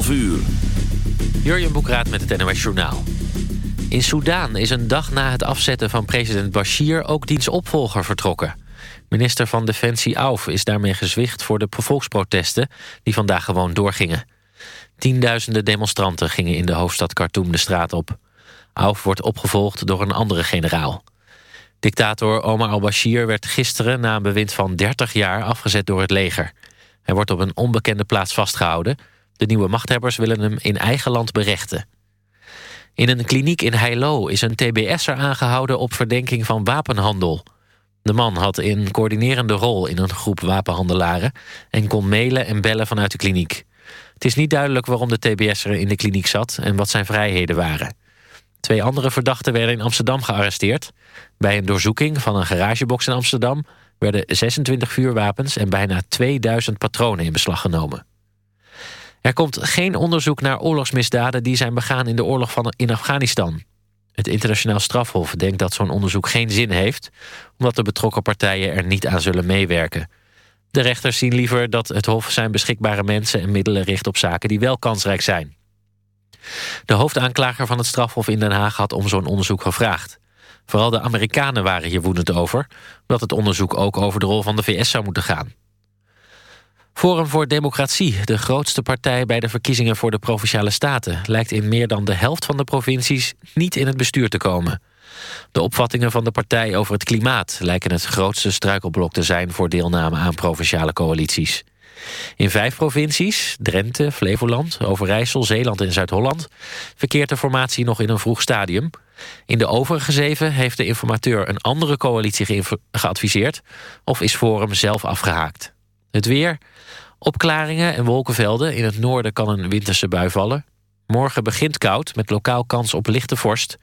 12 uur. Jurjen Boekraat met het NOS Journaal. In Soedan is een dag na het afzetten van president Bashir... ook diens opvolger vertrokken. Minister van Defensie Auf is daarmee gezwicht voor de volksprotesten... die vandaag gewoon doorgingen. Tienduizenden demonstranten gingen in de hoofdstad Khartoum de straat op. Auf wordt opgevolgd door een andere generaal. Dictator Omar al-Bashir werd gisteren na een bewind van 30 jaar afgezet door het leger. Hij wordt op een onbekende plaats vastgehouden. De nieuwe machthebbers willen hem in eigen land berechten. In een kliniek in Heilo is een TBS'er aangehouden op verdenking van wapenhandel. De man had een coördinerende rol in een groep wapenhandelaren... en kon mailen en bellen vanuit de kliniek. Het is niet duidelijk waarom de TBS'er in de kliniek zat... en wat zijn vrijheden waren. Twee andere verdachten werden in Amsterdam gearresteerd. Bij een doorzoeking van een garagebox in Amsterdam... werden 26 vuurwapens en bijna 2000 patronen in beslag genomen. Er komt geen onderzoek naar oorlogsmisdaden... die zijn begaan in de oorlog van in Afghanistan. Het internationaal strafhof denkt dat zo'n onderzoek geen zin heeft... omdat de betrokken partijen er niet aan zullen meewerken. De rechters zien liever dat het hof zijn beschikbare mensen... en middelen richt op zaken die wel kansrijk zijn. De hoofdaanklager van het strafhof in Den Haag had om zo'n onderzoek gevraagd. Vooral de Amerikanen waren hier woedend over... omdat het onderzoek ook over de rol van de VS zou moeten gaan. Forum voor Democratie, de grootste partij bij de verkiezingen voor de Provinciale Staten... lijkt in meer dan de helft van de provincies niet in het bestuur te komen. De opvattingen van de partij over het klimaat... lijken het grootste struikelblok te zijn voor deelname aan provinciale coalities. In vijf provincies, Drenthe, Flevoland, Overijssel, Zeeland en Zuid-Holland... verkeert de formatie nog in een vroeg stadium. In de overige zeven heeft de informateur een andere coalitie geadviseerd... of is Forum zelf afgehaakt. Het weer, opklaringen en wolkenvelden. In het noorden kan een winterse bui vallen. Morgen begint koud met lokaal kans op lichte vorst.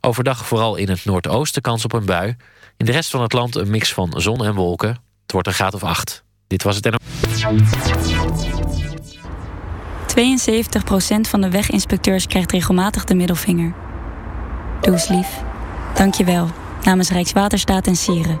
Overdag vooral in het noordoosten kans op een bui. In de rest van het land een mix van zon en wolken. Het wordt een graad of acht. Dit was het en... 72% van de weginspecteurs krijgt regelmatig de middelvinger. Doe eens lief. Dank je wel. Namens Rijkswaterstaat en Sieren.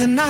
the night.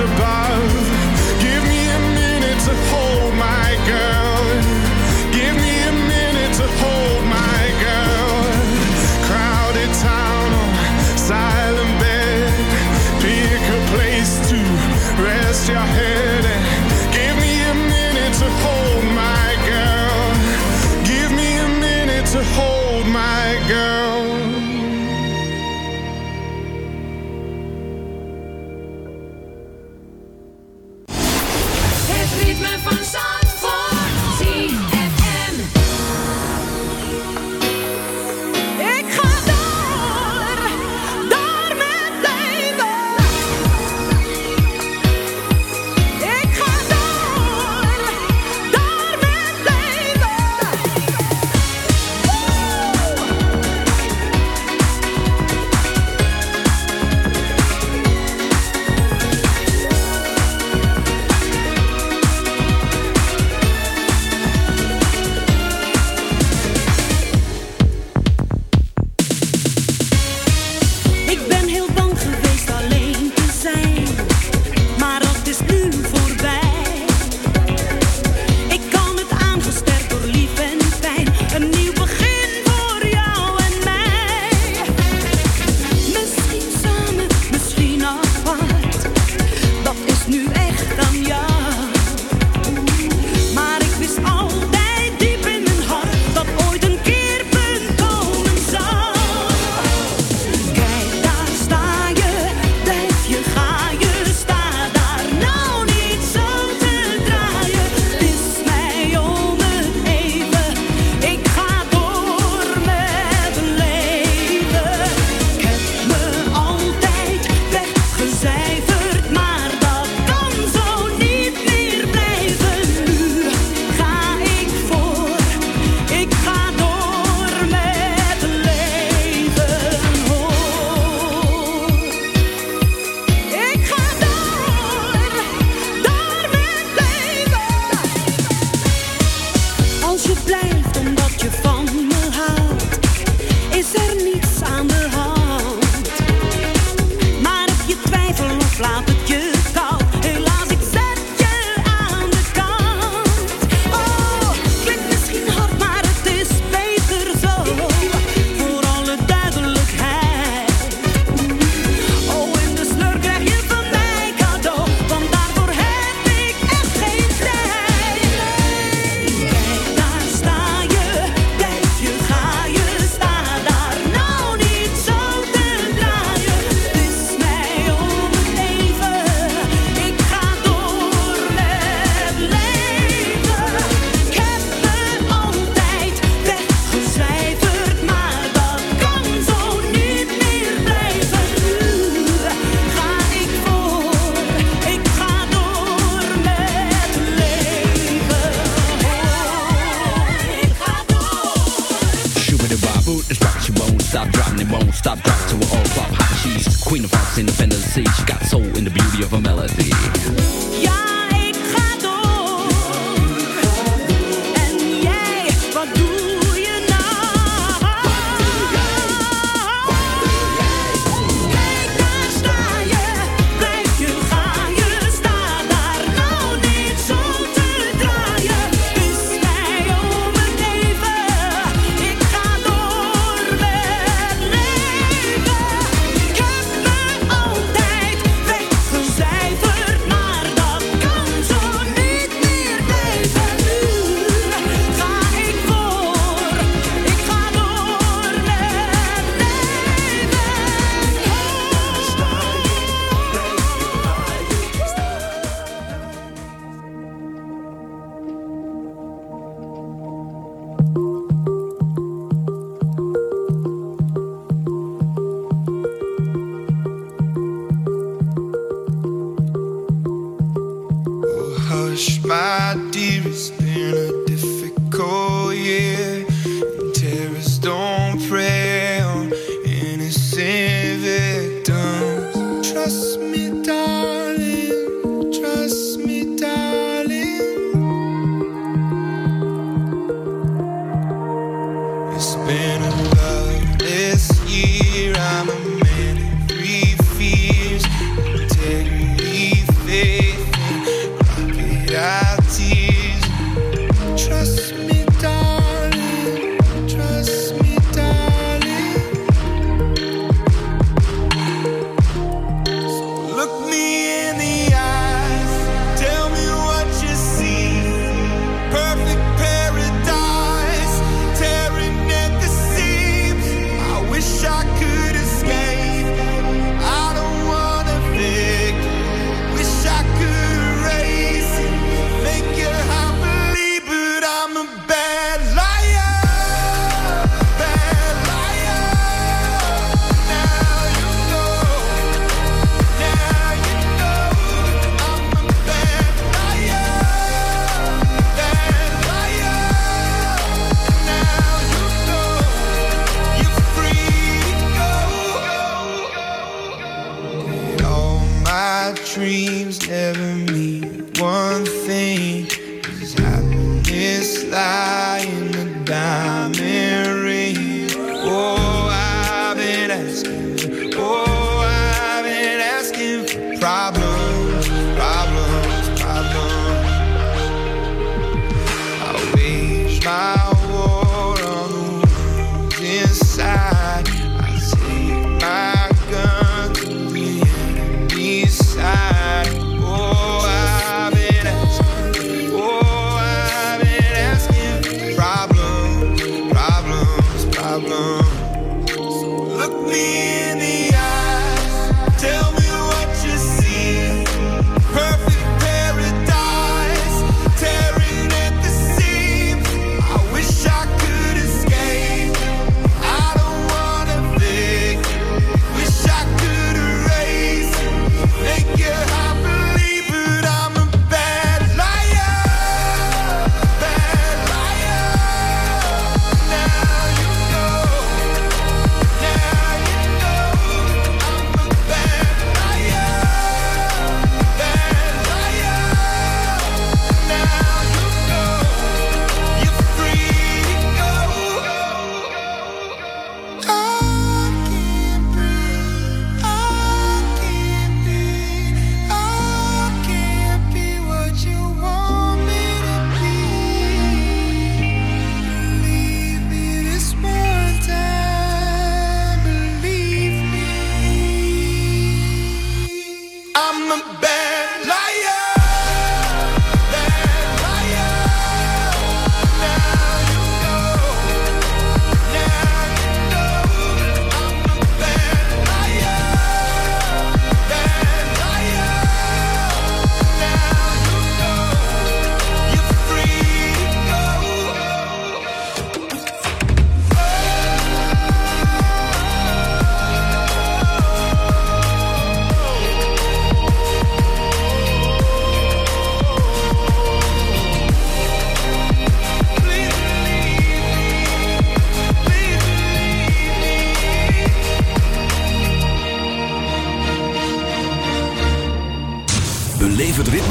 Above. My dear, it's been a difficult year.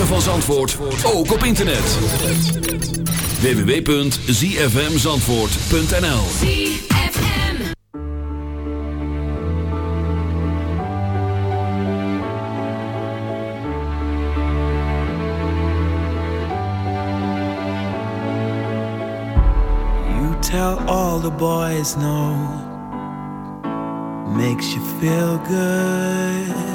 van Zandvoort ook op internet. www.zfmzandvoort.nl You tell all the boys no. Makes you feel good.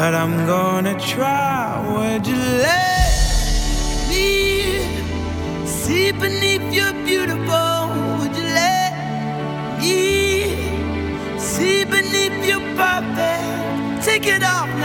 but I'm gonna try. Would you let me see beneath your beautiful? Would you let me see beneath your perfect? Take it off.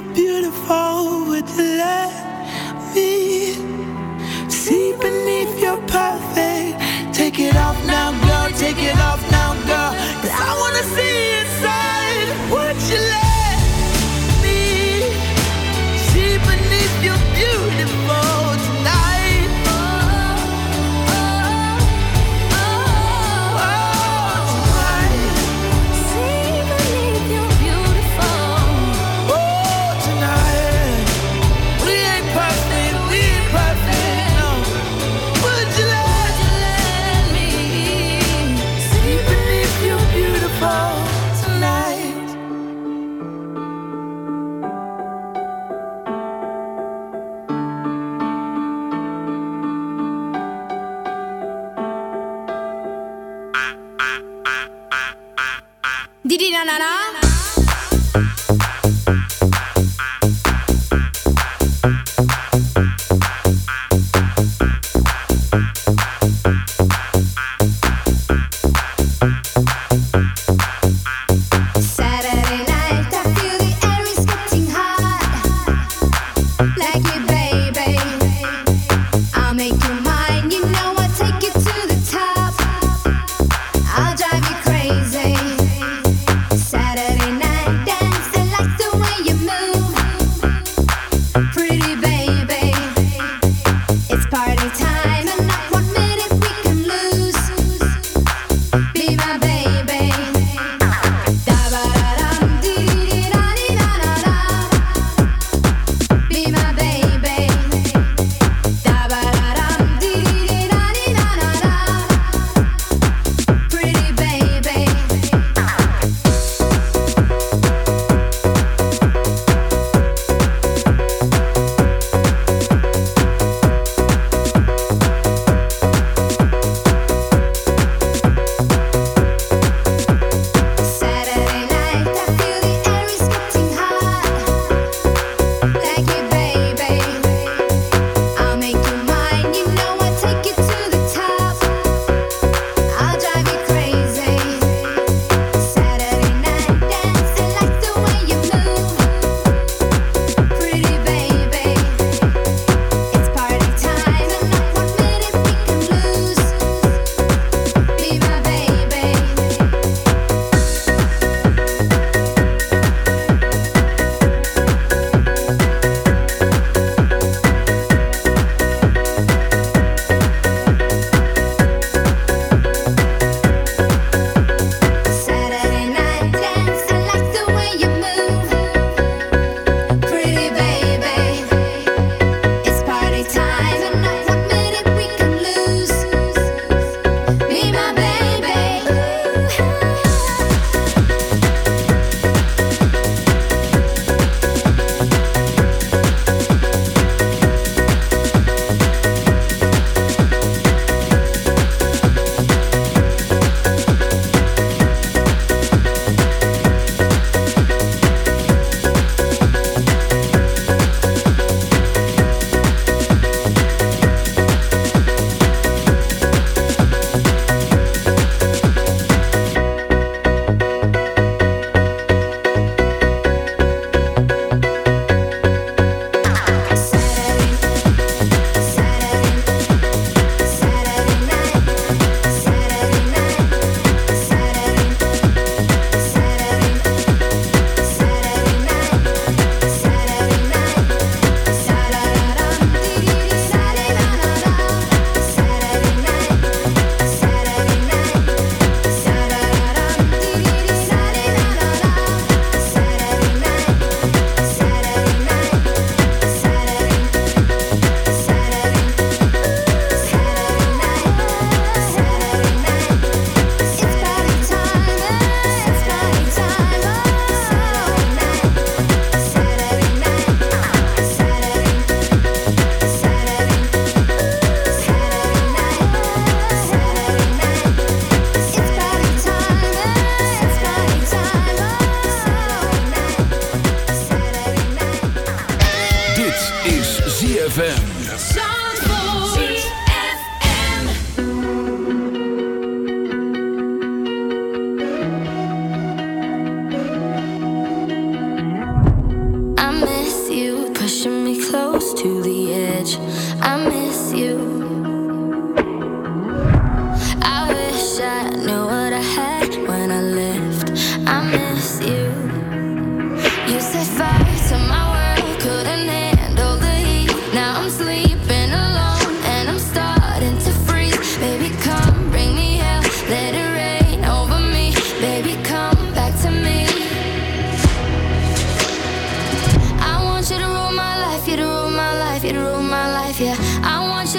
you're beautiful, would you let me see beneath your power?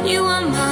you are mine.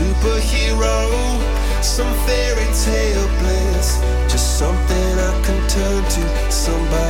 superhero, some fairy tale bliss, just something I can turn to, somebody.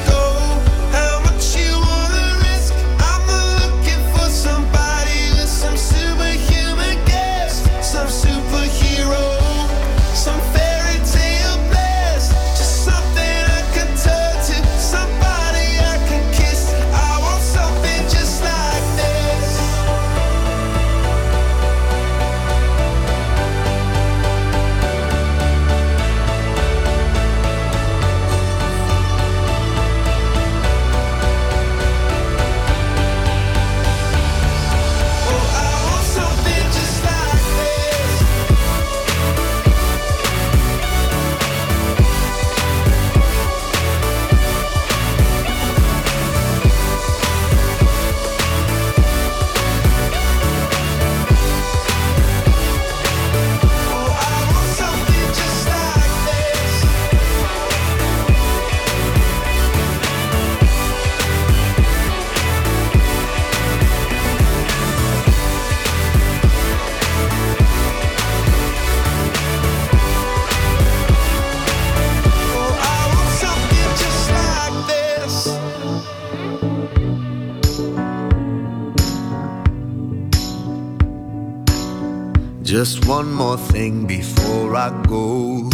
Just one more thing before I go.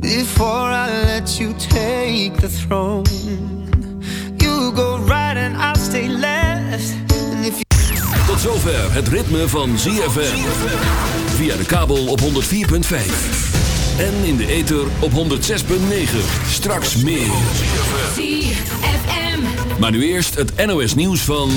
Before I let you take the throne, you go right and I'll stay left. And if you Tot zover het ritme van ZFM. Via de kabel op 104.5. En in de ether op 106.9. Straks meer. ZFM. Maar nu eerst het NOS nieuws van...